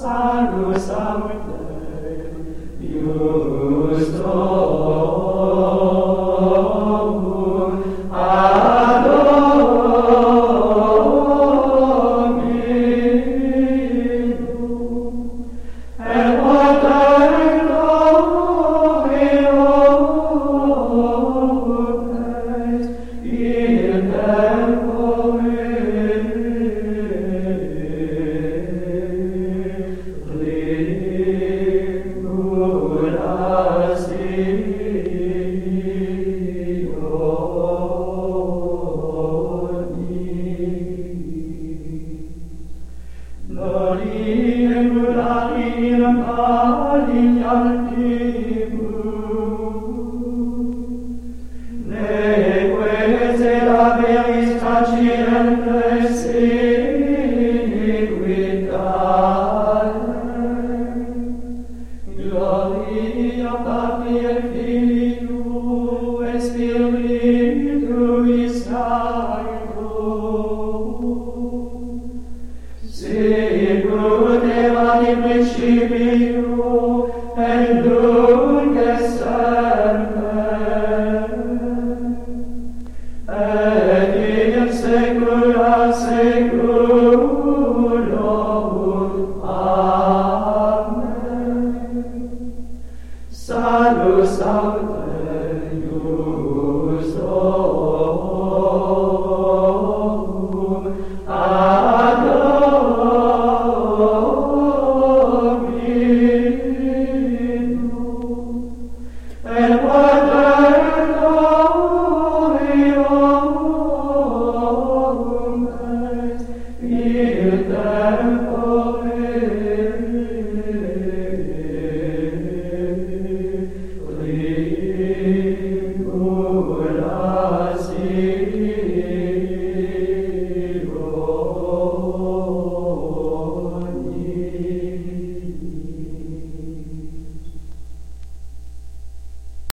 sorrows are there, used Gloria in alti Aiuteva di principio, e nunc e sempre. Et in secula seculorum. Amen. Salus Sancte Ius. et